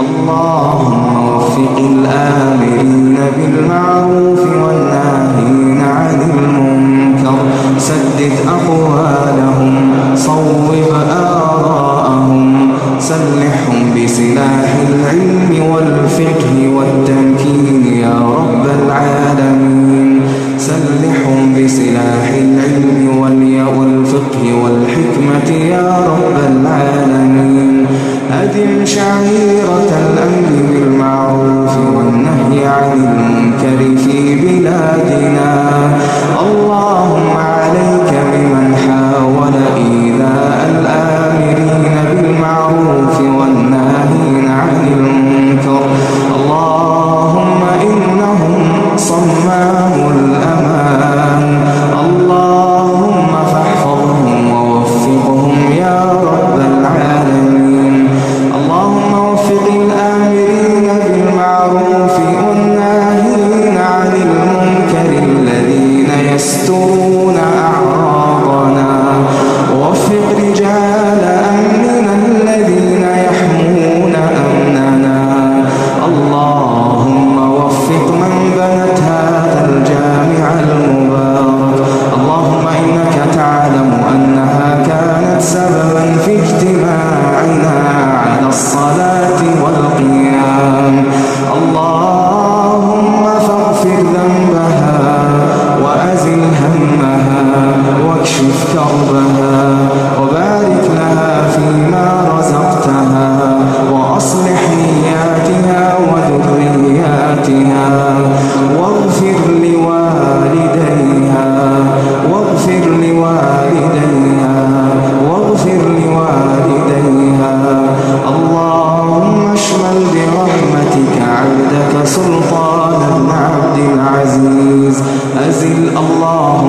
اللهم وفق الآمرين بالمعروف والناهين عن المنكر. سدد أقوالهم صوب آراءهم. سلحهم بسلاح العلم والفقه والتمكين يا رب العالمين. سلحهم بسلاح العلم والفقه والحكمة يا رب العالمين. أدم شعيرة بالمعروف والناهين كربها وبارك لها فيما رزقتها وأصلح نياتها وذرياتها واغفر لوالديها واغفر لوالديها واغفر لوالديها. اللهم اشمل برحمتك عبدك سلطانا عبد العزيز. أزل اللهم